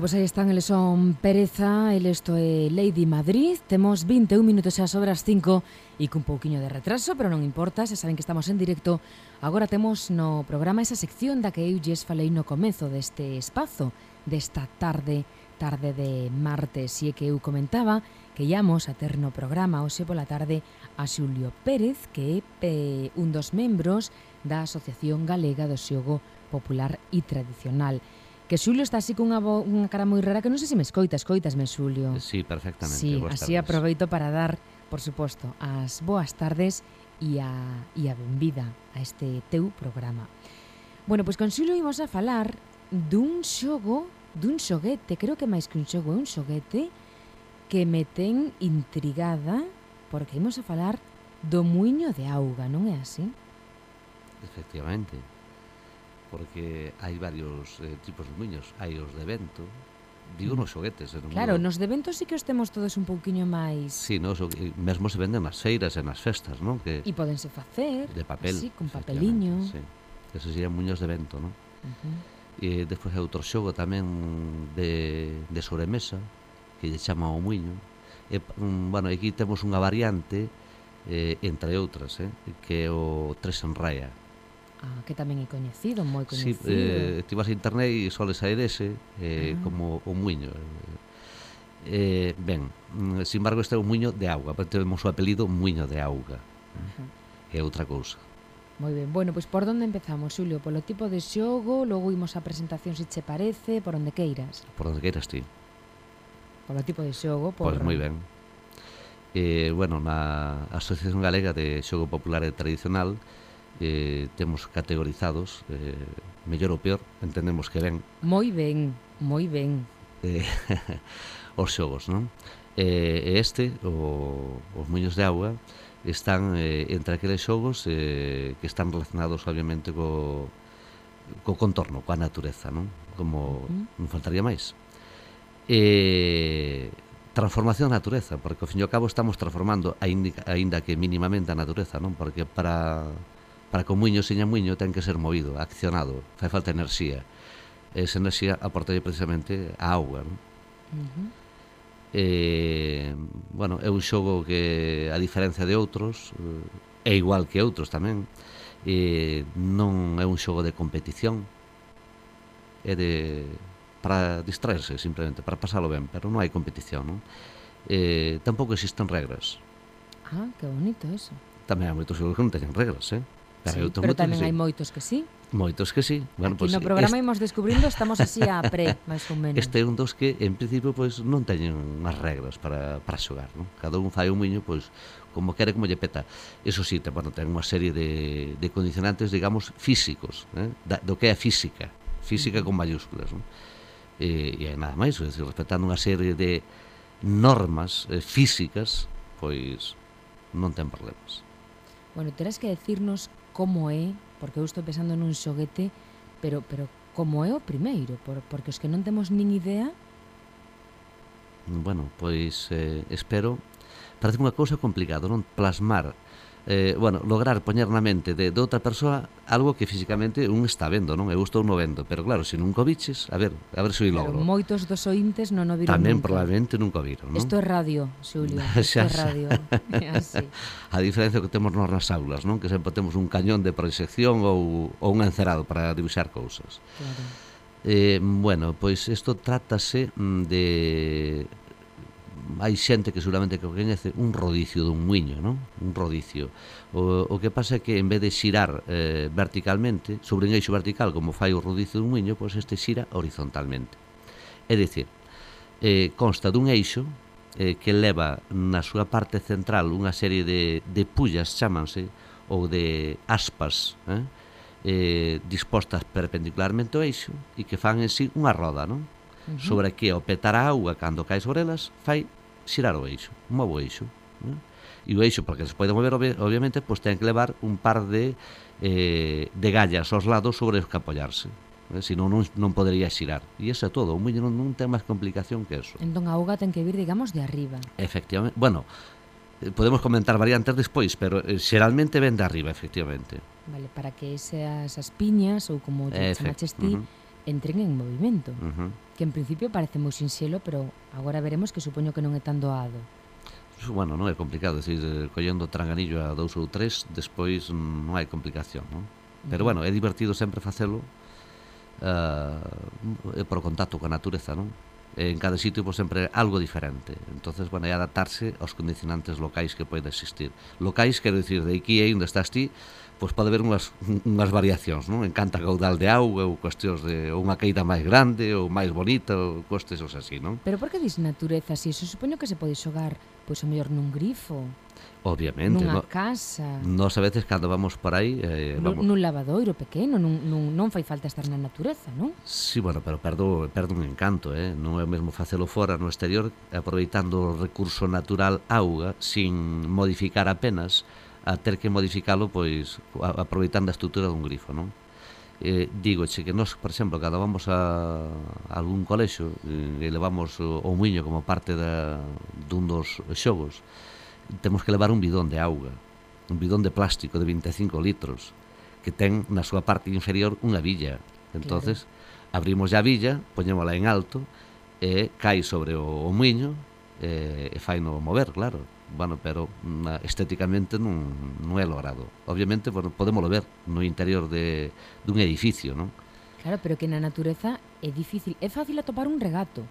Pois aí están, eles son Pereza, el isto é Lady Madrid. Temos 21 minutos e as obras 5 E cun pouquiño de retraso, pero non importa se saben que estamos en directo. Agora temos no programa esa sección Da que eu lles falei no comezo deste espazo Desta tarde, tarde de martes. E que eu comentaba que íamos a ter no programa hoxe pola tarde a Xulio Pérez Que é un dos membros da Asociación Galega do Xogo Popular e Tradicional Tradicional. Que Xulio está así cunha unha cara moi rara que non sei se me escoitas, escoitasme, Xulio. Sí, perfectamente. Sí, Boas así tardes. aproveito para dar, por suposto, as boas tardes e a, e a benvida a este teu programa. Bueno, pois con Xulio imos a falar dun xogo, dun xoguete, creo que máis que un xogo é un xoguete que me ten intrigada porque imos a falar do muiño de auga, non é así? Efectivamente porque hai varios eh, tipos de muiños. Hai os de vento, digo mm. nos xoguetes. Eh, no claro, mundo. nos de vento sí que os temos todos un pouquiño máis... Sí, no, so, mesmo se venden nas feiras e nas festas, non? Que... E podense facer... De papel. Sí, con papeliño. Sí. Esos serían muños de vento, non? Uh -huh. E despois hai outro xogo tamén de, de sobremesa, que lle chama o muiño. E, um, bueno, aquí temos unha variante, eh, entre outras, eh, que é o tres en raya Ah, que tamén é coñecido, moi coñecido. Sí, eh, ti vas a internet e sole sair ese eh, eh, ah. como o muiño. Eh, ben, sin embargo, este é un muiño de auga, temos o apelido muiño de auga. Eh? É outra cousa. Moi ben, bueno, pois por onde empezamos, Xulio? Polo tipo de xogo, logo imos a presentación se che parece, por onde queiras. Por onde queiras ti. Polo tipo de xogo, por... Pois moi ben. Eh, bueno, na Asociación Galega de Xogo Popular e Tradicional, eh, temos categorizados eh, mellor ou peor, entendemos que ben. Moi ben, moi ben. Eh, os xogos, non? Eh, este, o, os muños de agua, están eh, entre aqueles xogos eh, que están relacionados obviamente co, co contorno, coa natureza, non? Como non faltaría máis. Eh, transformación da natureza, porque ao fin e ao cabo estamos transformando aínda que mínimamente a natureza, non? Porque para para que o muiño seña muiño ten que ser movido, accionado, fai falta enerxía. E esa enerxía aportalle precisamente a auga, non? Uh -huh. E, bueno, é un xogo que a diferencia de outros eh, é igual que outros tamén. E non é un xogo de competición. É de para distraerse simplemente, para pasalo ben, pero non hai competición, non? Eh, tampouco existen regras. Ah, que bonito eso. Tamén hai moitos xogos que non teñen regras, eh? Sí, eu tomo pero tamén hai moitos que sí. Moitos que sí. Bueno, Aquí pues, no programa este... imos descubrindo, estamos así a pre, máis ou menos. Este é un dos que, en principio, pues, non teñen unhas regras para, para xogar. Non? Cada un fai un miño, pois, pues, como quere, como lle peta. Eso sí, te, bueno, ten unha serie de, de condicionantes, digamos, físicos, eh? da, do que é física, física con mayúsculas. Non? E, e nada máis, é dicir, respetando unha serie de normas eh, físicas, pois non ten problemas. Bueno, terás que decirnos como é, porque eu estou pensando nun xoguete, pero pero como é o primeiro, por, porque os que non temos nin idea Bueno, pois eh, espero Parece unha cousa complicada, non? Plasmar eh, bueno, lograr poñer na mente de, de outra persoa algo que físicamente un está vendo, non? Eu estou no vendo, pero claro, se nunca biches, a ver, a ver se o logro. Pero moitos dos ointes non o viron Tamén nunca. probablemente nunca o viron, non? Isto é radio, Xulio, isto é radio. Así. A diferencia que temos nos nas aulas, non? Que sempre temos un cañón de proxección ou, ou un encerado para dibuixar cousas. Claro. Eh, bueno, pois isto trátase mm, de hai xente que seguramente que o coñece un rodicio dun muiño, non? Un rodicio. O, o que pasa é que en vez de xirar eh, verticalmente, sobre un eixo vertical, como fai o rodicio dun muiño, pois este xira horizontalmente. É dicir, eh, consta dun eixo eh, que leva na súa parte central unha serie de, de pullas, chamanse, ou de aspas, eh? Eh, dispostas perpendicularmente ao eixo e que fan en sí unha roda, non? sobre que ao petar a auga cando cae sobre elas fai xirar o eixo, movo o eixo. Non? E o eixo, para que se poida mover, obviamente, pois ten que levar un par de, eh, de gallas aos lados sobre os que apoiarse. Eh, senón non, non podería xirar. E iso é todo, o muño non, non ten máis complicación que eso. Entón a auga ten que vir, digamos, de arriba. Efectivamente, bueno, podemos comentar variantes despois, pero eh, xeralmente ven de arriba, efectivamente. Vale, para que esas as piñas ou como te chamaches ti, entren en movimento. Uh -huh que en principio parece moi sinxelo, pero agora veremos que supoño que non é tan doado. Bueno, non é complicado, decir, collendo tranganillo a dous ou tres, despois non hai complicación, non? Pero bueno, é divertido sempre facelo uh, por contacto con a natureza, non? En cada sitio pois, sempre algo diferente. entonces bueno, é adaptarse aos condicionantes locais que poden existir. Locais, quero dicir, de aquí e onde estás ti, pois pode haber unhas, unhas variacións, non? En canta caudal de auga ou cuestións de ou unha caída máis grande ou máis bonita ou costes ou así, non? Pero por que dis natureza si eso supoño que se pode xogar pois o mellor nun grifo? Obviamente. Nunha no, casa. Nos a veces cando vamos por aí... Eh, vamos... Nun lavadoiro pequeno, nun, nun, non fai falta estar na natureza, non? Sí, bueno, pero perdo, perdo un encanto, eh? Non é o mesmo facelo fora no exterior, aproveitando o recurso natural auga, sin modificar apenas, a ter que modificalo pois aproveitando a estrutura dun grifo, non? Eh, digo, che que nós, por exemplo, cando vamos a, a algún colexo eh, e levamos o, o muiño como parte da, dun dos xogos, temos que levar un bidón de auga, un bidón de plástico de 25 litros, que ten na súa parte inferior unha villa. entonces claro. abrimos a villa, poñémola en alto, e cai sobre o, o muiño e, eh, e faino mover, claro bueno, pero na, estéticamente non, non é logrado. Obviamente, bueno, podemos ver no interior de, dun edificio, non? Claro, pero que na natureza é difícil. É fácil atopar un regato,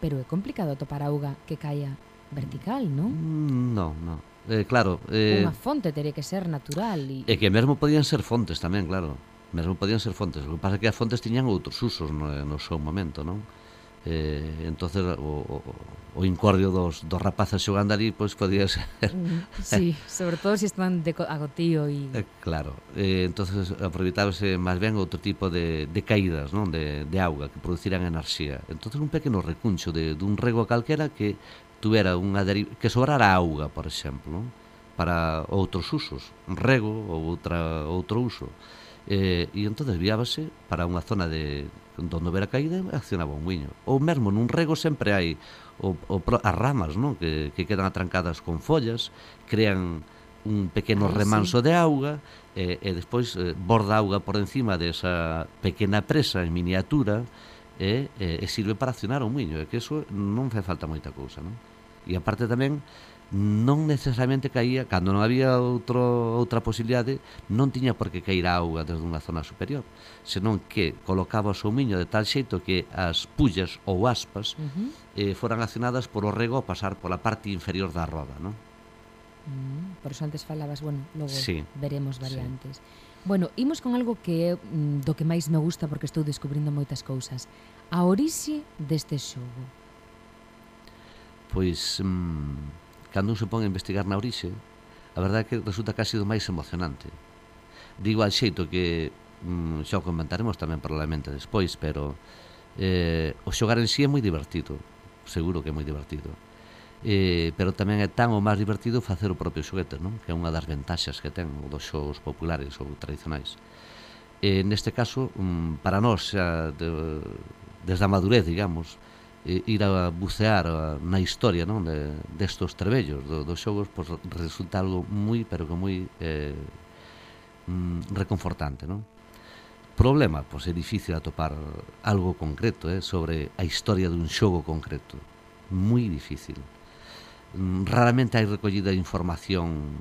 pero é complicado atopar auga que caia vertical, non? Mm, non, non. Eh, claro, eh, unha fonte teria que ser natural e... e que mesmo podían ser fontes tamén, claro mesmo podían ser fontes. O que pasa é que as fontes tiñan outros usos no, no seu momento, non? eh, entonces o, o, o incordio dos, dos rapazas xogando ali pois podía ser. Mm, sí, sobre todo se si están de agotío e eh, Claro, eh, entonces aproveitábase máis ben outro tipo de, de caídas non? De, de auga que produciran enerxía. Entonces un pequeno recuncho de, dun rego calquera que tuvera unha que sobrara auga, por exemplo non? para outros usos un rego ou outra, outro uso. Eh, e entonces viábase para unha zona de, Entón, donde vera caída accionaba un muiño ou mesmo nun rego sempre hai o, o, as ramas non? Que, que quedan atrancadas con follas crean un pequeno ah, remanso sí. de auga e, e despois eh, borda auga por encima desa pequena presa en miniatura e, e, e sirve para accionar o muiño e que eso non fai falta moita cousa non? e aparte tamén non necesariamente caía, cando non había outro, outra posibilidade, non tiña por que cair a auga desde unha zona superior, senón que colocaba o seu miño de tal xeito que as pullas ou aspas uh -huh. eh, foran accionadas por o rego a pasar pola parte inferior da roda, non? Mm, por eso antes falabas, bueno, logo sí, veremos variantes. Sí. Bueno, imos con algo que mm, do que máis me gusta porque estou descubrindo moitas cousas. A orixe deste xogo. Pois... Mm, cando un se pon a investigar na orixe, a verdade é que resulta casi do máis emocionante. Digo al xeito que mm, xa o comentaremos tamén probablemente despois, pero eh, o xogar en sí é moi divertido, seguro que é moi divertido. Eh, pero tamén é tan o máis divertido facer o propio xoguete, non? que é unha das ventaxas que ten o dos xogos populares ou tradicionais. Eh, neste caso, mm, para nós, xa, de, desde a madurez, digamos, eh, ir a bucear na historia non de, destos trebellos do, dos xogos pois resulta algo moi pero que moi eh, mm, reconfortante non? Problema pois é difícil atopar algo concreto eh, sobre a historia dun xogo concreto. Moi difícil. Mm, raramente hai recollida información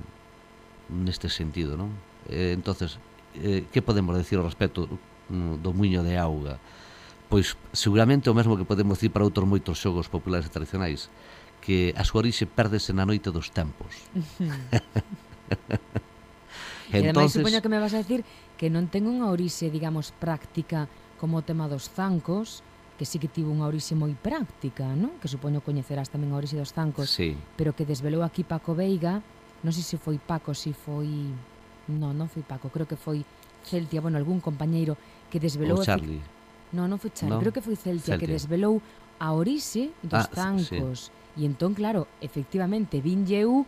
neste sentido non? Eh, entonces eh, que podemos decir ao respecto mm, do muiño de auga? pois seguramente o mesmo que podemos dicir para outros moitos xogos populares e tradicionais, que a súa orixe perdese na noite dos tempos. Entonces, e ademais supoño que me vas a decir que non ten unha orixe, digamos, práctica como o tema dos zancos, que sí que tivo unha orixe moi práctica, non? Que supoño coñecerás tamén a orixe dos zancos, sí. pero que desvelou aquí Paco Veiga, non sei se foi Paco, se foi... Non, non foi Paco, creo que foi Celtia, bueno, algún compañeiro que desvelou... O Charlie. Aquí Non, non foi Charlie, no. creo que foi Celtia, Celtia. que desvelou a orixe dos ah, zancos. Sí. E entón, claro, efectivamente, vinlle eu,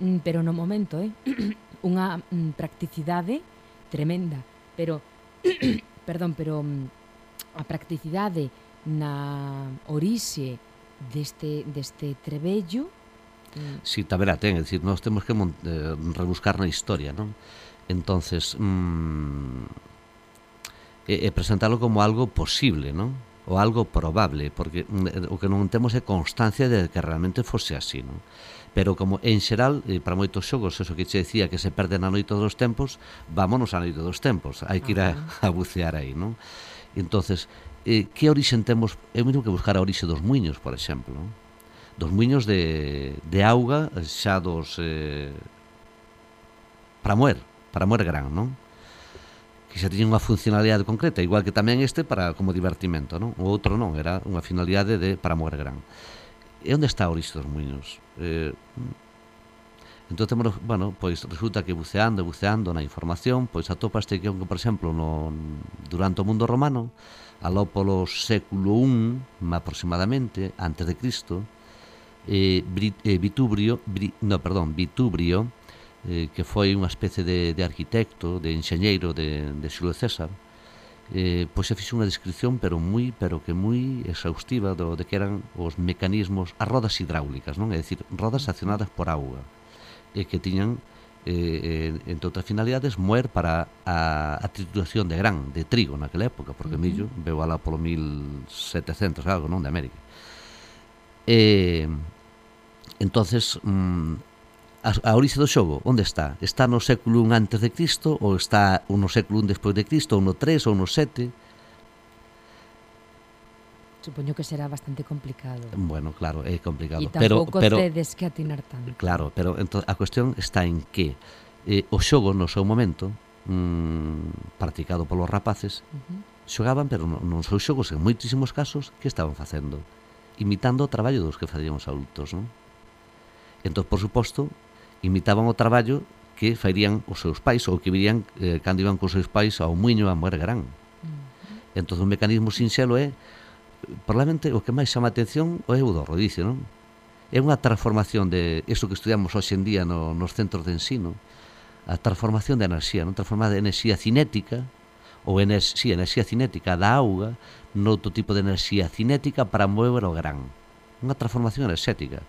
mm, pero no momento, eh, unha mm, practicidade tremenda. Pero, perdón, pero mm, a practicidade na orixe deste, deste trebello Si, tamén a ten, é dicir, nós temos que eh, rebuscar na historia, non? Entonces, mmm, e, e presentalo como algo posible, non? O algo probable, porque mm, eh, o que non temos é constancia de que realmente fose así, non? pero como en xeral, eh, para moitos xogos, eso que che decía que se perde na noite dos tempos, vámonos á noite dos tempos, hai que ir a, a bucear aí, non? Entonces, eh, que orixen temos? Eu mesmo que buscar a orixe dos muiños, por exemplo, non? dos muiños de, de auga xa dos eh, para moer, para moer gran, non? que xa tiña unha funcionalidade concreta, igual que tamén este para como divertimento, non? O outro non, era unha finalidade de para moer gran. E onde está a orixe dos muiños? Eh, entón, temos, bueno, pois resulta que buceando e buceando na información, pois atopaste que, por exemplo, no, durante o mundo romano, aló polo século I, aproximadamente, antes de Cristo, eh, eh, Vitubrio, Bri, no, perdón, Vitubrio eh, que foi unha especie de, de arquitecto, de enxeñeiro de, de Xulio César, eh, pois se fixe unha descripción pero moi pero que moi exhaustiva do de que eran os mecanismos as rodas hidráulicas, non? É dicir, rodas accionadas por auga e eh, que tiñan eh, eh, entre outras finalidades moer para a, a trituración de gran, de trigo naquela época, porque uh -huh. millo veu alá polo 1700 algo, non, de América. Eh, entonces, mm, a, a orixe do xogo, onde está? Está no século 1 antes de Cristo ou está no século 1 despois de Cristo ou no 3 ou no 7? Supoño que será bastante complicado. Bueno, claro, é complicado. E tampouco pero, pero, tedes que atinar tanto. Claro, pero entón, a cuestión está en que eh, o xogo no seu momento mmm, practicado polos rapaces uh -huh. xogaban, pero non, non seus xogos en moitísimos casos que estaban facendo imitando o traballo dos que facían os adultos non? entón, por suposto imitaban o traballo que fairían os seus pais ou que virían eh, cando iban cos seus pais ao muiño a moer Uh -huh. Entón, un mecanismo sinxelo é probablemente o que máis chama a atención é o do rodicio, non? É unha transformación de iso que estudiamos hoxe en día no, nos centros de ensino, a transformación de enerxía, non transformar de enerxía cinética ou enerxía, enerxía cinética da auga noutro tipo de enerxía cinética para mover o gran. Unha transformación enerxética.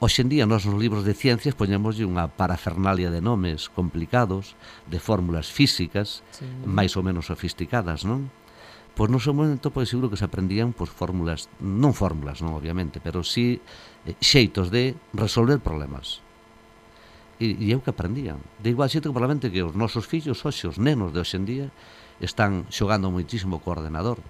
Hoxe en día nos nos libros de ciencias poñémoslle unha parafernalia de nomes complicados, de fórmulas físicas, sí. máis ou menos sofisticadas, non? Pois no seu momento pois seguro que se aprendían pois fórmulas, non fórmulas, non obviamente, pero si sí, eh, xeitos de resolver problemas. E, e eu que aprendían. De igual xeito que probablemente que os nosos fillos, hoxe, os nenos de hoxe en día, están xogando moitísimo co ordenador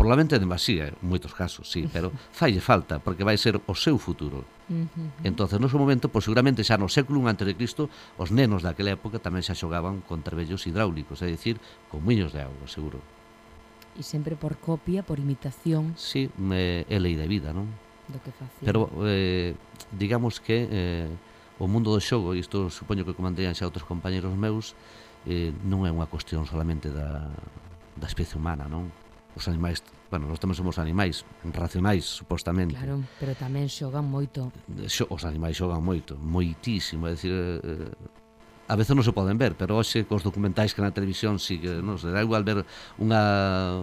Por lamento de masía, en moitos casos, sí, pero falle falta, porque vai ser o seu futuro. Uh -huh. Entón, no seu momento, pois, seguramente xa no século antes de Cristo, os nenos daquela época tamén xa xogaban con trebellos hidráulicos, é dicir, con muiños de agua, seguro. E sempre por copia, por imitación. Sí, é é lei de vida, non? Do que facía. Pero, eh, digamos que eh, o mundo do xogo, e isto supoño que comandarían xa outros compañeros meus, eh, non é unha cuestión solamente da, da especie humana, non? os animais, bueno, nós tamén somos animais racionais, supostamente. Claro, pero tamén xogan moito. Xo, os animais xogan moito, moitísimo, é dicir, eh, a veces non se poden ver, pero hoxe cos documentais que na televisión si que, non se dá igual ver unha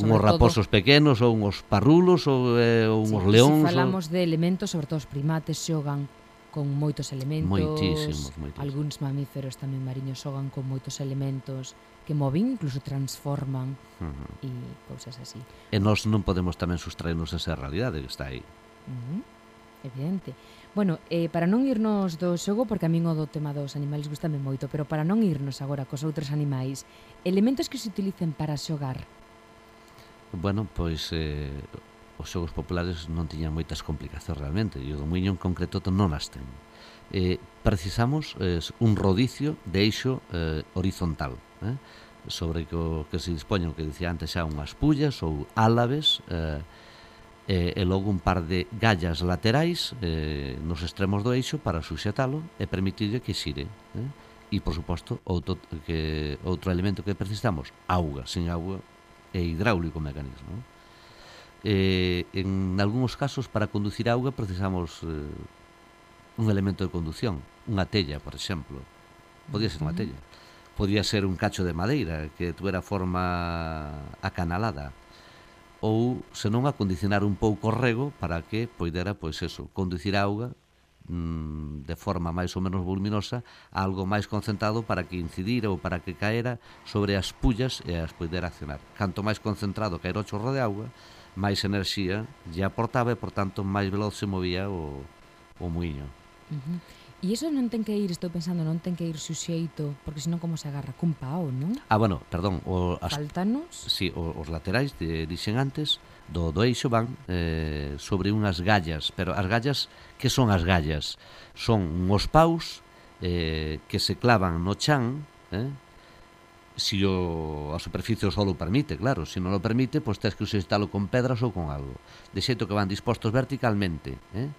unhos todo, pequenos ou unhos parrulos ou, eh, ou unhos sí, leóns. Se falamos ou... de elementos, sobre todo os primates xogan con moitos elementos. Moitísimos, moitísimos. Algúns mamíferos tamén mariños xogan con moitos elementos que moven, incluso transforman uh -huh. e cousas así. E nós non podemos tamén sustraernos esa realidade que está aí. Uh -huh. Evidente. Bueno, eh, para non irnos do xogo, porque a min o do tema dos animais gustame moito, pero para non irnos agora cos outros animais, elementos que se utilicen para xogar? Bueno, pois eh, os xogos populares non tiñan moitas complicacións realmente, e o do muiño en concreto non as ten. Eh, precisamos eh, un rodicio de eixo eh, horizontal, eh? sobre que, o, que se dispoñen, que dicía antes xa, unhas pullas ou álabes eh, e, e logo un par de gallas laterais eh, nos extremos do eixo para suxetalo e permitirlle que xire. Eh? E, por suposto, outro, que, outro elemento que precisamos, auga. Sin auga é hidráulico o mecanismo. Eh, en algúns casos, para conducir auga precisamos eh, un elemento de conducción, unha tella, por exemplo. Podía ser unha tella podía ser un cacho de madeira que tuera forma acanalada ou senón acondicionar un pouco o rego para que poidera, pois eso, conducir auga mm, de forma máis ou menos voluminosa a algo máis concentrado para que incidira ou para que caera sobre as pullas e as poidera accionar. Canto máis concentrado caer o chorro de auga, máis enerxía lle aportaba e, por tanto, máis veloz se movía o, o muiño. Uh -huh. E iso non ten que ir, estou pensando, non ten que ir suxeito, porque senón como se agarra cun pao, non? Ah, bueno, perdón, o, as, Faltanos? Sí, o, os laterais, de, dixen antes, do, do eixo van eh, sobre unhas gallas, pero as gallas, que son as gallas? Son uns paus eh, que se clavan no chan, eh, si o, a superficie o solo permite, claro, se non o permite, pois tens que usestalo con pedras ou con algo. De xeito que van dispostos verticalmente, eh?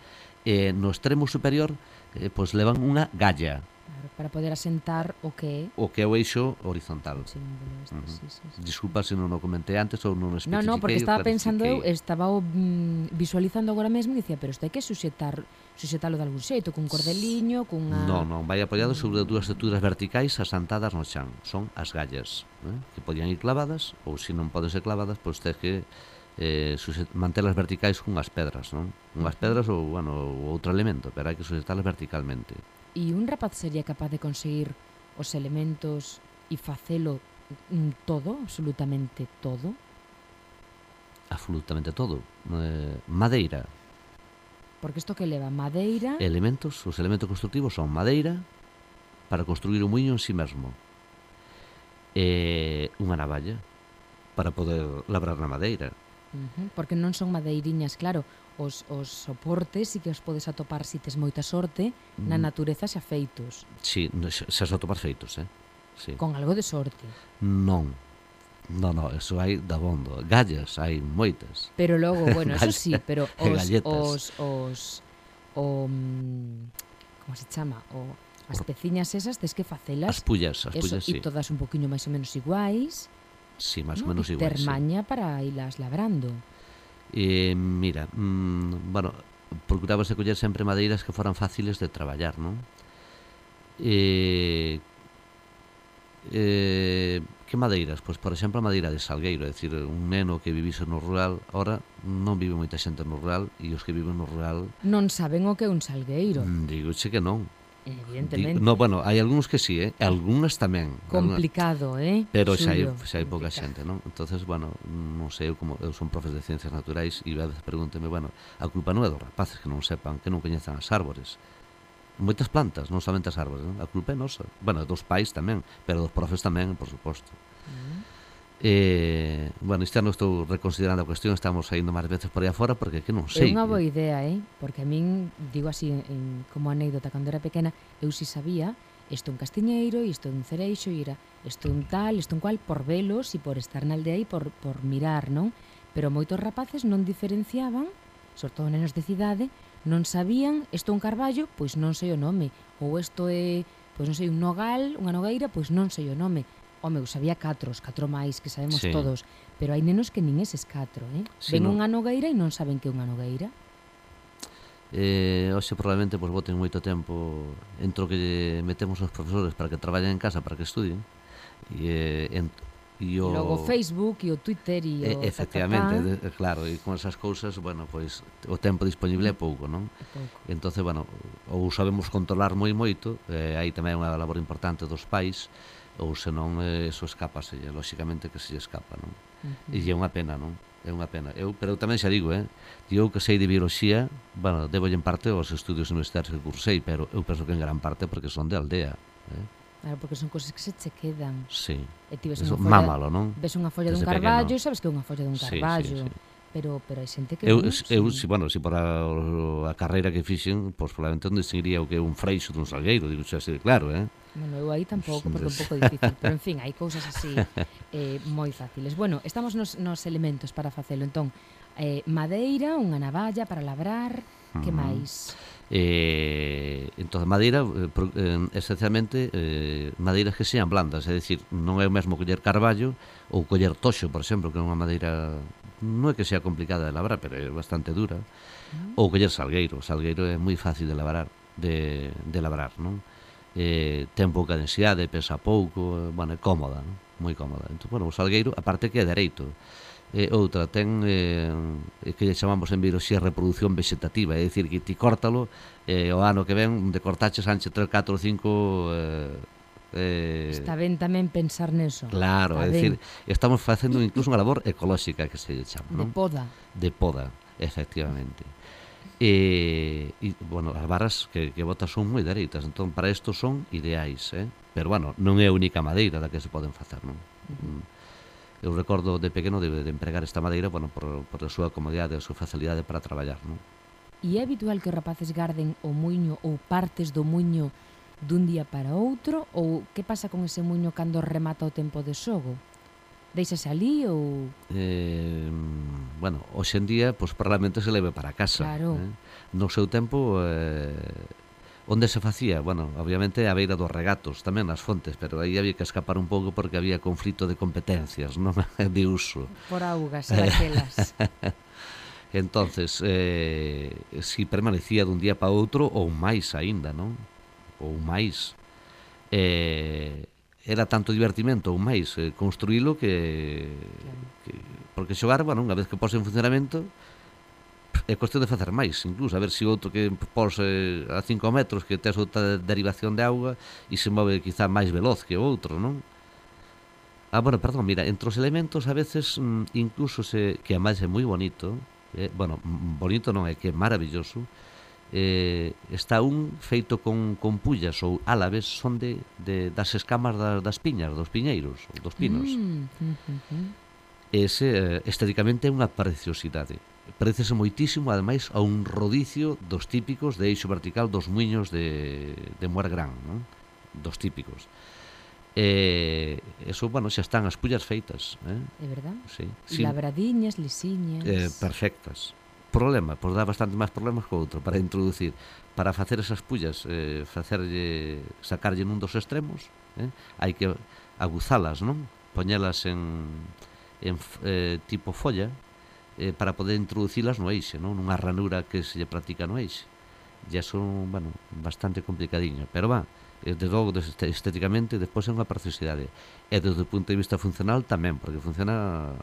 E no extremo superior eh, pois levan unha galla claro, para poder asentar o que é o que é o eixo horizontal. Sí, este, uh -huh. sí, sí, sí. Disculpa se non o comentei antes ou non o especifiquei. Non, non, porque estaba pensando, eu estaba o, mm, visualizando agora mesmo e dicía, pero isto hai que suxetar suxetalo de algún xeito, cun cordeliño, cunha... Non, non, vai apoiado sobre dúas estruturas verticais asantadas no chan. Son as gallas, eh? que podían ir clavadas, ou se non poden ser clavadas, pois tens que eh, mantelas verticais cunhas pedras, non? Unhas pedras ou, bueno, outro elemento, pero hai que suxetalas verticalmente. E un rapaz sería capaz de conseguir os elementos e facelo todo, absolutamente todo? Absolutamente todo. Eh, madeira. Porque isto que leva madeira... Elementos, os elementos constructivos son madeira para construir un muiño en sí mesmo. E eh, unha navalla para poder labrar na madeira Uh -huh. Porque non son madeiriñas, claro. Os, os soportes e que os podes atopar se si tes moita sorte mm. na natureza xa feitos. Sí, xa xa atopar feitos, eh? Sí. Con algo de sorte. Non, Non, non, eso hai dabondo. Gallas hai moitas. Pero logo, bueno, eso sí, pero os os os o mm, como se chama, o as peciñas esas tes que facelas. As pullas, as eso, pullas, sí. E todas un poquinho máis ou menos iguais. Sí, más o menos igual. Termaña sí. para ilas labrando. Eh, mira, mmm, bueno, procurabas de coller sempre madeiras que foran fáciles de traballar, non? Eh, eh, que madeiras? Pois, por exemplo, a madeira de Salgueiro, é dicir, un neno que vivise no rural, ora non vive moita xente no rural e os que viven no rural... Non saben o que é un salgueiro. Mm, digo, che que non, Evidentemente. Di, no, bueno, hai algúns que sí, eh? algúnas tamén. Complicado, algunas. eh? Pero xa hai, xa hai pouca xente, non? entonces bueno, non sei, eu, como, eu son profes de ciencias naturais e a veces pregúnteme, bueno, a culpa non é dos rapaces que non sepan, que non coñezan as árbores. Moitas plantas, non somente as árbores, non? a culpa é nosa. Bueno, dos pais tamén, pero dos profes tamén, por suposto. Uh -huh. Eh, bueno, isto non estou reconsiderando a cuestión, estamos saindo máis veces por aí afora porque que non sei. É unha boa idea, eh? Porque a min, digo así, en, como anécdota, cando era pequena, eu si sabía, isto un castiñeiro, isto un cereixo, ira, isto un tal, isto un cual, por velos e por estar na aldea e por, por mirar, non? Pero moitos rapaces non diferenciaban, sobre todo nenos de cidade, non sabían, isto un carballo, pois non sei o nome, ou isto é, pois non sei, un nogal, unha nogueira, pois non sei o nome Home, eu sabía catro, os catro máis que sabemos sí. todos, pero hai nenos que nin eses catro, eh? Sí, Ven no... unha nogueira e non saben que é unha nogueira. Eh, hoxe probablemente pois, boten moito tempo entro que metemos os profesores para que traballen en casa, para que estudien, e eh, e o logo Facebook e o Twitter e o e, efectivamente, ta, ta, ta. claro, e con esas cousas, bueno, pois o tempo disponible é pouco, non? É pouco. Entonces, bueno, ou sabemos controlar moi moito, eh, aí tamén é unha labor importante dos pais, ou senón eh, eso escapase, lóxicamente que se lle escapa, non? Uh -huh. E é unha pena, non? é unha pena. Eu, pero eu tamén xa digo, eh? Eu que sei de biología, bueno, debo en parte aos estudios universitarios que cursei, pero eu penso que en gran parte porque son de aldea, eh? Claro, porque son cousas que se che quedan. Sí. E ti ves Eso, unha folla, mámalo, non? Ves unha folla Desde dun carballo e sabes que é unha folla dun carballo. Sí, sí, sí. Pero, pero hai xente que... Eu, non, eu si, bueno, si para a, a carreira que fixen, pois pues, probablemente onde seguiría o que é un freixo dun salgueiro, digo xa así de claro, eh? Bueno, eu aí tampouco, porque é un pouco difícil, pero en fin, hai cousas así eh, moi fáciles. Bueno, estamos nos, nos elementos para facelo, entón, eh, madeira, unha navalla para labrar, que máis? Eh, entón, madeira, eh, eh, esencialmente, eh, madeiras que sean blandas, é dicir, non é o mesmo coller carballo ou coller toxo, por exemplo, que é unha madeira non é que sea complicada de labrar, pero é bastante dura, mm. ou coller salgueiro, o salgueiro é moi fácil de labrar, de, de labrar, non? Eh, ten pouca densidade, pesa pouco, eh, bueno, é cómoda, non? moi cómoda. Entón, bueno, o salgueiro, aparte que é dereito, e outra ten eh, eh, que lle chamamos en viroloxía reproducción vegetativa, é dicir que ti córtalo eh, o ano que ven de cortaches anche 3, 4, 5 eh, eh... Está ben tamén pensar neso. Claro, Está é dicir, estamos facendo incluso unha labor ecolóxica que se lle chama, De non? poda. De poda, efectivamente. E, e bueno, as barras que, que botas son moi dereitas, entón para isto son ideais, eh? pero bueno, non é a única madeira da que se poden facer, non? Uh -huh. Mm eu recordo de pequeno de, de empregar esta madeira bueno, por, por a súa comodidade, a súa facilidade para traballar. Non? E é habitual que os rapaces garden o muiño ou partes do muiño dun día para outro ou que pasa con ese muiño cando remata o tempo de xogo? Deixase ali ou...? Eh, bueno, hoxendía, pois, pues, probablemente se leve para casa. Claro. Eh? No seu tempo, eh, Onde se facía? Bueno, obviamente a beira dos regatos, tamén nas fontes, pero aí había que escapar un pouco porque había conflito de competencias, non? de uso. Por augas e entonces, eh, si permanecía dun día para outro ou máis aínda, non? Ou máis. Eh, era tanto divertimento ou máis eh, construílo que, claro. que porque xogar, bueno, unha vez que pose en funcionamento, é cuestión de facer máis, incluso, a ver se si outro que pose a 5 metros que tes outra derivación de auga e se move quizá máis veloz que o outro, non? Ah, bueno, perdón, mira, entre os elementos a veces mm, incluso se, que a máis é moi bonito, eh, bueno, bonito non é que é maravilloso, eh, está un feito con, con pullas ou álabes son de, de das escamas das, das piñas, dos piñeiros, dos pinos. Mm, mm, mm, Ese, eh, estéticamente é unha preciosidade parecese moitísimo, ademais, a un rodicio dos típicos de eixo vertical dos muiños de, de Muergrán, non? dos típicos. E eh, eso, bueno, xa están as pullas feitas. Eh? É verdad? Sí, sí. Labradiñas, lisiñas... Eh, perfectas. Problema, pois dá bastante máis problemas que outro para introducir. Para facer esas pullas, eh, facerlle, sacarlle nun dos extremos, eh? hai que aguzalas, non? Poñelas en, en eh, tipo folla, eh, para poder introducilas no eixe, non? Nunha ranura que se lle practica no eixe. Ya son, bueno, bastante complicadiño, pero va, eh, desde logo estéticamente, despois é unha preciosidade. E desde o punto de vista funcional tamén, porque funciona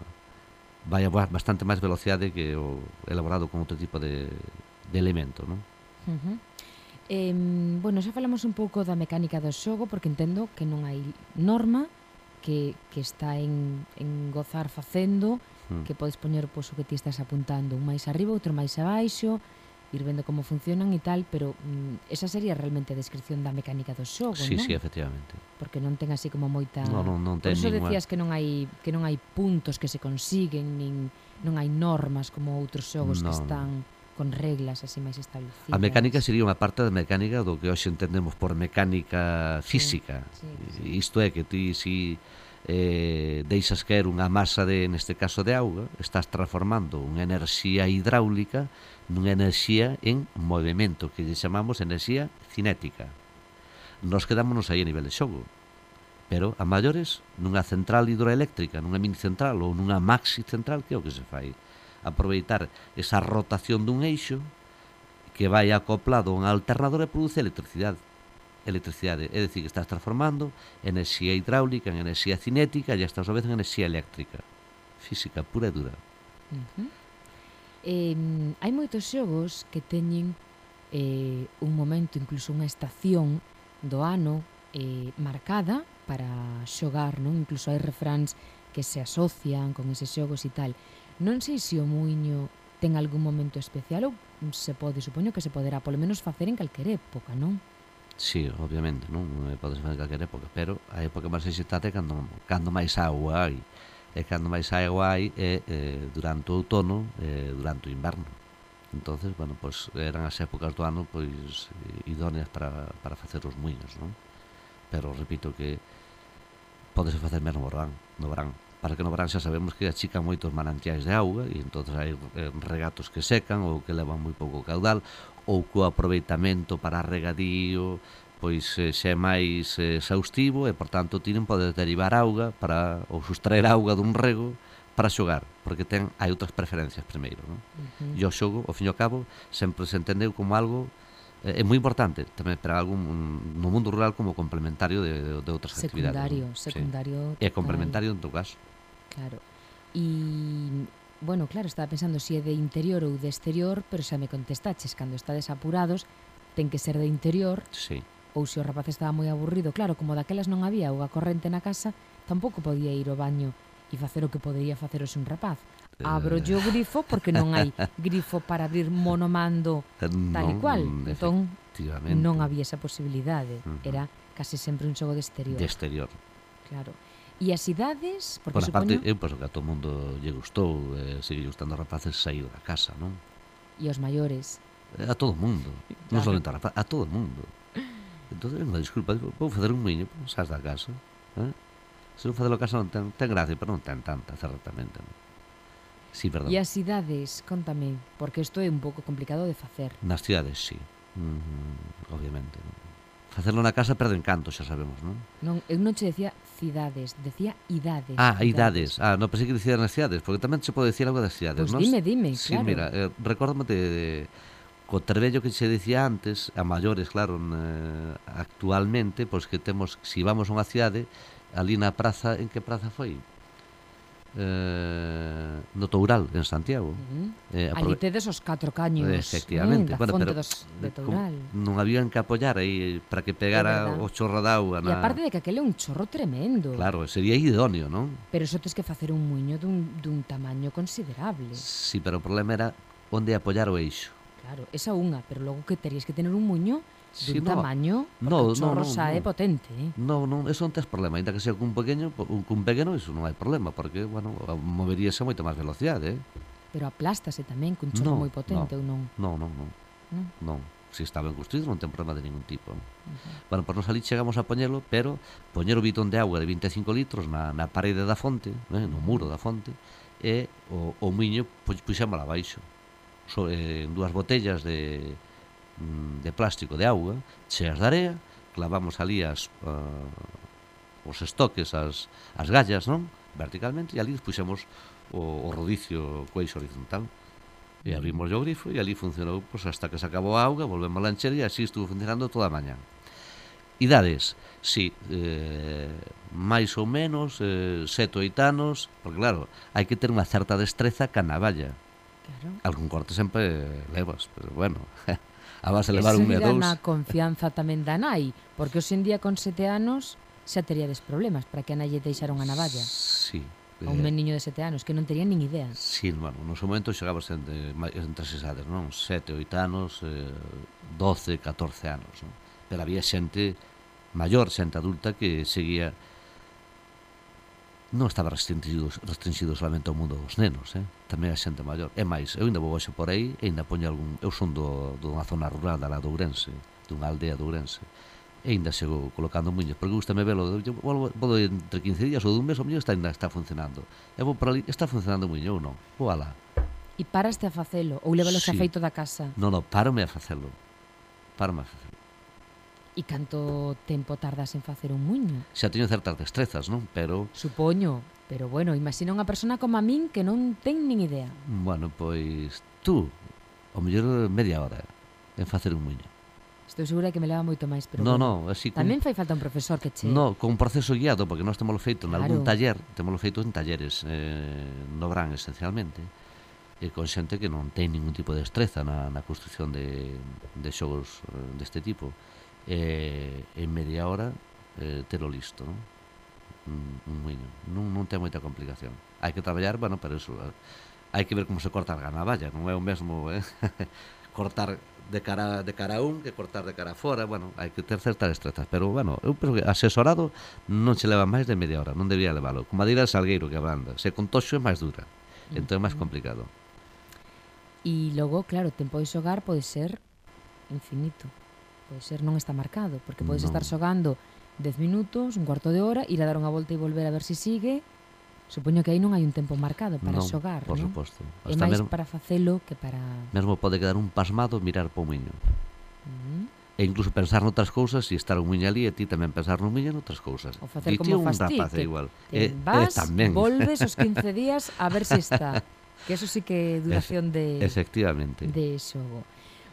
vai a bastante máis velocidade que o elaborado con outro tipo de, de elemento, non? Uh -huh. Eh, bueno, xa falamos un pouco da mecánica do xogo porque entendo que non hai norma que, que está en, en gozar facendo mm. que podes poñer pois, o que ti estás apuntando, un máis arriba, outro máis abaixo, ir vendo como funcionan e tal, pero mm, esa sería realmente a descripción da mecánica do xogo, sí, non? Sí, efectivamente. Porque non ten así como moita... No, non, non ten Por iso decías que non hai que non hai puntos que se consiguen, nin non hai normas como outros xogos no. que están con reglas así máis establecidas. A mecánica sería unha parte da mecánica do que hoxe entendemos por mecánica física. Sí, sí, sí. Isto é que ti si eh, deixas caer unha masa de, neste caso de auga, estás transformando unha enerxía hidráulica nunha enerxía en movimento, que lle chamamos enerxía cinética. Nos quedámonos aí a nivel de xogo, pero a maiores nunha central hidroeléctrica, nunha mini central ou nunha maxi central, que é o que se fai? Aproveitar esa rotación dun eixo que vai acoplado a un alternador e produce electricidade electricidade. É dicir, que estás transformando enerxía hidráulica en enerxía cinética e estás a vez en enerxía eléctrica. Física pura e dura. Uh -huh. eh, hai moitos xogos que teñen eh, un momento, incluso unha estación do ano eh, marcada para xogar, non? Incluso hai refráns que se asocian con eses xogos e tal. Non sei se o muiño ten algún momento especial ou se pode, supoño que se poderá polo menos facer en calquer época, non? Sí, obviamente, non eh, podes facer calquera época, pero a época máis exitante é cando, cando máis agua hai. E cando máis agua hai é eh, durante o outono, eh, durante o inverno. Entonces, bueno, pois eran as épocas do ano pois idóneas para, para facer os muiños, non? Pero repito que podes facer mesmo no verán, no verán para que no verán xa sabemos que achican moitos manantiais de auga e entonces hai eh, regatos que secan ou que levan moi pouco caudal ou co aproveitamento para regadío pois eh, xa é máis eh, exhaustivo e, por tanto, tienen poder derivar auga para ou sustraer auga dun rego para xogar, porque ten hai outras preferencias primeiro, non? Uh -huh. E o xogo, ao fin e ao cabo, sempre se entendeu como algo é moi importante tamén para algún no mundo rural como complementario de, de, de outras secundario, actividades. Secundario, secundario. Sí. É complementario en todo caso. Claro. E, bueno, claro, estaba pensando se si é de interior ou de exterior, pero xa me contestaches, cando estades apurados, ten que ser de interior. Sí. Ou se o rapaz estaba moi aburrido, claro, como daquelas non había auga corrente na casa, tampouco podía ir ao baño e facer o que podería facerose un rapaz. Abro yo o grifo porque non hai grifo para abrir monomando eh, tal non, e cual. Entón, non había esa posibilidade. Uh -huh. Era case sempre un xogo de exterior. De exterior. Claro. E as idades? Porque Por supoño... parte, eu penso que a todo mundo lle gustou, eh, sigue gustando a rapaces saído da casa, non? E os maiores? Eh, a todo mundo, claro. non solamente a rapaz, a todo mundo. Entón, unha disculpa, vou fazer un miño, sás da casa, eh? Se non facelo a casa non ten, ten gracia, pero non ten tanta, certamente. Non? Sí, perdón. E as cidades, contame, porque isto é un pouco complicado de facer. Nas cidades, sí, mm, obviamente. Non? Facelo na casa perde encanto, xa sabemos, non? Non, eu non che decía cidades, decía idades. Ah, idades. idades. Ah, non, pensei que dicía nas cidades, porque tamén se pode decir algo das cidades, pois pues non? dime, dime, sí, claro. Sí, mira, eh, recórdame de, co trebello que se dicía antes, a maiores, claro, eh, actualmente, pois que temos, se si vamos a unha cidade, ali na praza, en que praza foi? eh, no Toural en Santiago. Uh -huh. eh, Ali tedes os catro caños. Eh, Efectivamente, eh, bueno, pero dos, de eh, Toural. Non habían que apoyar aí para que pegara o chorro de auga na... E aparte de que aquele é un chorro tremendo. Claro, sería idóneo, non? Pero eso tens que facer un muiño dun, dun tamaño considerable. Sí, pero o problema era onde apoyar o eixo. Claro, esa unha, pero logo que terías que tener un muño de sí, dun no, tamaño no, o no, no, sae no, potente. Eh? No, non, eso non tes problema, ainda que sea cun pequeno, un cun pequeno iso non hai problema, porque, bueno, moveríase moito máis velocidade, eh? Pero aplástase tamén cun chorro no, moi potente no, ou non? Non, non, non. Non. non. Se está ben construído non ten problema de ningún tipo. Uh -huh. Bueno, por nos ali chegamos a poñelo, pero poñer o bitón de agua de 25 litros na, na parede da fonte, eh, no muro da fonte, e o, o miño pois, puxémola abaixo so, eh, dúas botellas de, mm, de plástico de auga cheas de area, clavamos ali as, uh, os estoques, as, as gallas, non? Verticalmente, e ali puxemos o, o rodicio coeixo horizontal. E abrimos o grifo e ali funcionou pois, hasta que se acabou a auga, volvemos a lancher e así estuvo funcionando toda a mañá. Idades, si, sí, eh, máis ou menos, eh, sete oitanos, porque claro, hai que ter unha certa destreza ca navalla Claro. Algún corte sempre levas, pero bueno, a base levar un e dous. na confianza tamén da nai, porque hoxe en día con sete anos xa teríades problemas para que a nai lle deixara unha navalla. Sí. A un eh, meniño de sete anos, que non tería nin idea. Sí, bueno, no seu momento chegabas entre, eh, entre esas edades, non? Sete, oito anos, eh, doce, catorce anos, non? Pero había xente maior, xente adulta que seguía non estaba restringidos, restringido solamente ao mundo dos nenos, eh? tamén a xente maior. E máis, eu ainda vou hoxe por aí e ainda poño algún... Eu son do, dunha zona rural da la Ourense, dunha aldea do Ourense, e ainda sigo colocando muños, porque gustame velo, eu volvo, volvo entre 15 días ou dun mes, o muño está, ainda está funcionando. E vou por ali, está funcionando muño ou non? Vou alá. E paraste a facelo, ou levalos sí. a feito da casa? Non, non, párome a facelo. Párome a facelo. E canto tempo tardas en facer un muño? Xa teño certas destrezas, non? Pero... Supoño, pero bueno, imagina unha persona como a min que non ten nin idea. Bueno, pois tú, o mellor media hora en facer un muño. Estou segura que me leva moito máis, pero... No, bueno, no, así Tamén fai falta un profesor que che... No, con proceso guiado, porque nós temos feito en claro. algún taller, temos feito en talleres eh, no Brán, esencialmente, e con xente que non ten ningún tipo de destreza na, na construción de, de xogos eh, deste tipo eh, en media hora eh, telo listo, non? Un, un muiño. Non, non ten moita complicación. Hai que traballar, bueno, pero eso, eh, hai que ver como se corta a ganavalla, non é o mesmo, eh? cortar de cara de cara a un que cortar de cara a fora, bueno, hai que ter certas destrezas, pero bueno, eu penso que asesorado non se leva máis de media hora, non debía leválo. Como a dir al Salgueiro que abranda, se con toxo é máis dura, entón é máis complicado. E logo, claro, tempo de xogar pode ser infinito pode ser non está marcado, porque podes no. estar xogando 10 minutos, un cuarto de hora, ir a dar unha volta e volver a ver se si sigue. Supoño que aí non hai un tempo marcado para non, xogar, por non? suposto. Hasta é máis mesmo, para facelo que para... Mesmo pode quedar un pasmado mirar po miño. Uh -huh. E incluso pensar noutras cousas, e estar un miño ali e ti tamén pensar no miño noutras cousas. O facer Dite como fas ti, que, igual. E eh, vas, eh, tamén. volves os 15 días a ver se si está. Que eso sí que é duración de... Efectivamente. De xogo.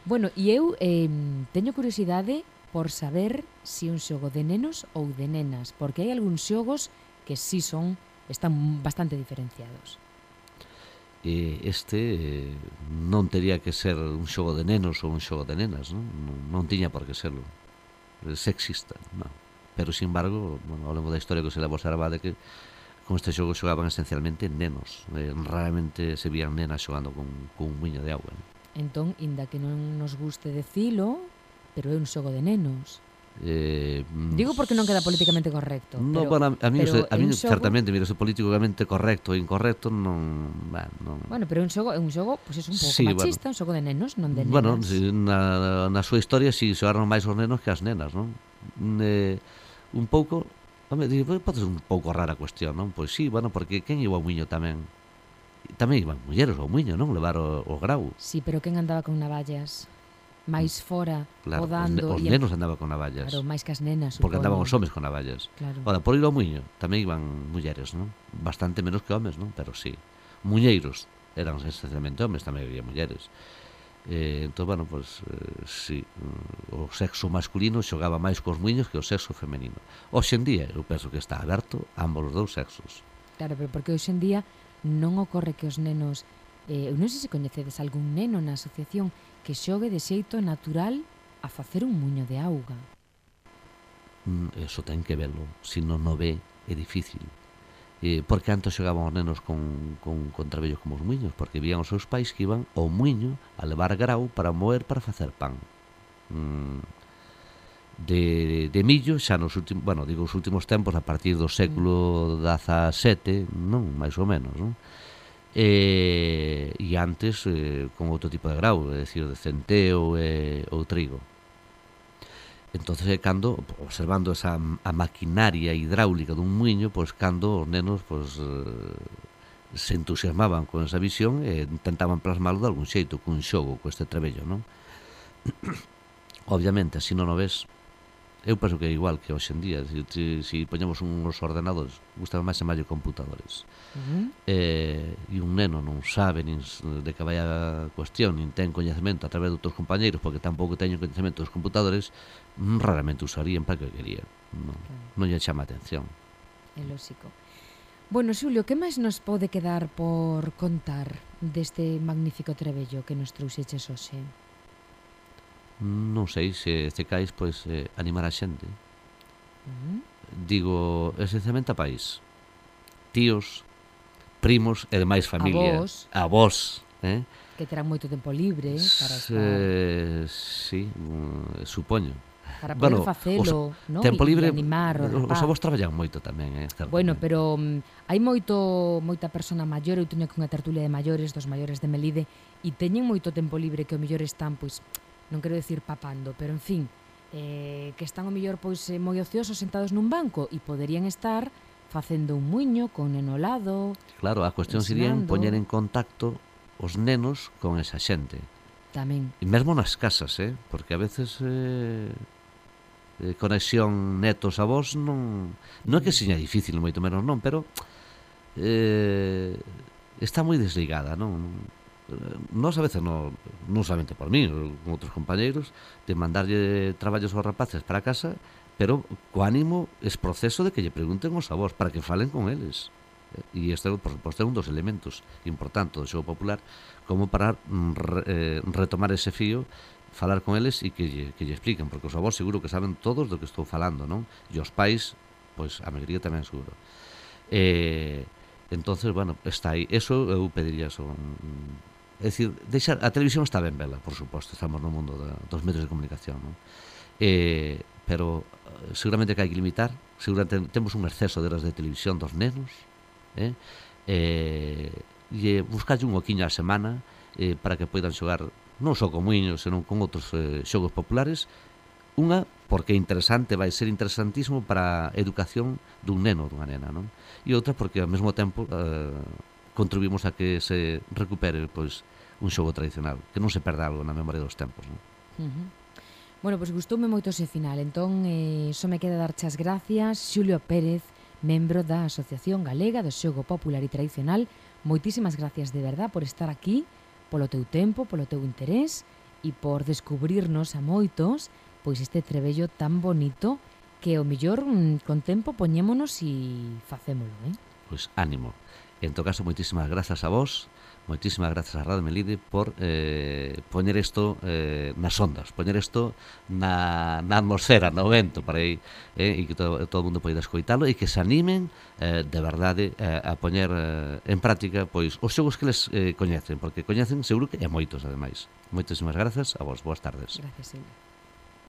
Bueno, e eu eh, teño curiosidade por saber se si un xogo de nenos ou de nenas, porque hai algúns xogos que sí son están bastante diferenciados. Eh, este eh, non tería que ser un xogo de nenos ou un xogo de nenas, non, non, non tiña por que serlo. Sexista, non. Pero, sin embargo, bueno, ao longo da historia que se levou sarva de que con este xogo xogaban esencialmente nenos. Eh, raramente se vían nenas xogando con, con un muño de agua. Non? Entón, inda que non nos guste decilo, pero é un xogo de nenos. Eh, mm, Digo porque non queda políticamente correcto. No, pero, bueno, a mí, pero a mí xogo... certamente, mira, se políticamente correcto ou incorrecto non, bah, non... Bueno, pero é un xogo, un xogo, pois pues é un pouco sí, machista, bueno. un xogo de nenos, non de nenas. Bueno, na, na súa historia si xogaron máis os nenos que as nenas, non? Eh, un pouco, home, pode ser un pouco rara a cuestión, non? Pois sí, bueno, porque quen iba ao miño tamén tamén iban mulleres ao muiño, non? Levar o, o grau. Sí, pero quen andaba con navallas? máis mm, fora, claro, podando... Os, os nenos andaba con navallas. Claro, máis que as nenas, supoño. Porque andaban os homes con navallas. Claro. Ora, por ir ao muiño tamén iban mulleres, non? Bastante menos que homes, non? Pero sí. Muñeiros eran esencialmente homes, tamén había mulleres. Eh, entón, bueno, pues, eh, sí, mm, o sexo masculino xogaba máis cos muiños que o sexo femenino. Hoxe en día, eu penso que está aberto a ambos os dous sexos. Claro, pero porque hoxe en día non ocorre que os nenos... Eh, eu non sei se coñecedes algún neno na asociación que xogue de xeito natural a facer un muño de auga. Mm, eso ten que velo, se non o ve é difícil. Eh, porque antes xogaban os nenos con, con, con trabellos como os muiños, porque vían os seus pais que iban ao muiño a levar grau para moer para facer pan. Mm, de, de millo xa nos últimos, bueno, digo os últimos tempos a partir do século XVII, non, máis ou menos, non? E, e antes eh, con outro tipo de grau, é dicir, de centeo e, ou trigo. Entonces é cando, observando esa a maquinaria hidráulica dun muiño, pois cando os nenos pois, eh, se entusiasmaban con esa visión e intentaban plasmalo de algún xeito, cun xogo, co este trebello, non? Obviamente, así non o ves, Eu penso que é igual que hoxe en día, se, se, se poñamos uns ordenadores, gustan máis e máis computadores. Uh -huh. eh, e un neno non sabe nin de que vai a cuestión, nin ten coñecemento a través dos outros compañeiros, porque tampouco teñen coñecemento dos computadores, mm, raramente usarían para que quería Non, claro. non lle chama atención. É lógico. Bueno, Xulio, que máis nos pode quedar por contar deste magnífico trebello que nos trouxeches hoxe? non sei se este cais pois eh, animar a xente. Uh -huh. Digo, esencialmente a país. Tíos, primos e demais familia. A vos. A vos, eh? Que terán moito tempo libre para estar... Si, sí, uh, supoño. Para poder bueno, facelo, os, no? Tempo libre, e animar, os, avós traballan moito tamén, eh, certamente. Bueno, pero um, hai moito moita persona maior, eu teño que unha tertulia de maiores, dos maiores de Melide, e teñen moito tempo libre que o mellor están, pois, pues, non quero decir papando, pero en fin, eh, que están o millor pois eh, moi ociosos sentados nun banco e poderían estar facendo un muiño con nenolado. Claro, a cuestión sería poñer en contacto os nenos con esa xente. Tamén. E mesmo nas casas, eh? porque a veces eh, eh conexión netos a vos non non é que mm. seña difícil, moito menos non, pero eh, está moi desligada, non? Eh, nós a veces non, non solamente por mí, con outros compañeiros, de mandarlle traballos aos rapaces para casa, pero co ánimo es proceso de que lle pregunten os avós para que falen con eles. Eh, e este, por suposto, é un dos elementos importantes do xogo popular como para mm, re, eh, retomar ese fío falar con eles e que lle, que lle expliquen, porque os avós seguro que saben todos do que estou falando, non? E os pais, pois a maioría tamén seguro. Eh, entonces, bueno, está aí. Eso eu pediría son É dicir, deixar, a televisión está ben vela, por suposto, estamos no mundo da, dos medios de comunicación, non? Eh, pero eh, seguramente que hai que limitar, seguramente temos un exceso de horas de televisión dos nenos, eh? Eh, e buscalle un oquiño á semana eh, para que poidan xogar non só con Muiños, senón con outros eh, xogos populares, unha porque é interesante, vai ser interesantísimo para a educación dun neno ou dunha nena, non? E outra porque ao mesmo tempo eh, contribuimos a que se recupere pois un xogo tradicional, que non se perda algo na memoria dos tempos. Non? Uh -huh. Bueno, pois gustoume moito ese final, entón eh, só me queda darche as gracias Xulio Pérez, membro da Asociación Galega do Xogo Popular e Tradicional, moitísimas gracias de verdad por estar aquí, polo teu tempo, polo teu interés e por descubrirnos a moitos pois este trebello tan bonito que o millor mm, con tempo poñémonos e facémolo, eh? Pois ánimo. En todo caso, moitísimas grazas a vos, moitísimas grazas a Radio Melide por eh, poñer isto eh, nas ondas, poñer isto na, na atmosfera, no vento, para aí, eh, e que todo, todo o mundo poida escoitalo e que se animen eh, de verdade eh, a poñer eh, en práctica pois os xogos que les eh, coñecen, porque coñecen seguro que é moitos, ademais. Moitísimas grazas a vos, boas tardes. Gracias, Silvia.